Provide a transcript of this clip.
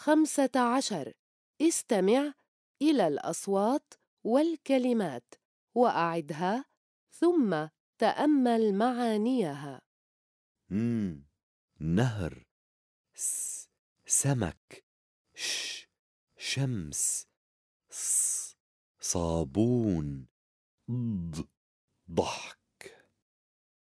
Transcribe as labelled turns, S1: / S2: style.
S1: خمسة عشر. استمع إلى الأصوات والكلمات وأعدها ثم تأمل معانيها.
S2: مم. نهر. س. سمك. ش. شمس. ص. صابون. ض. ضحك.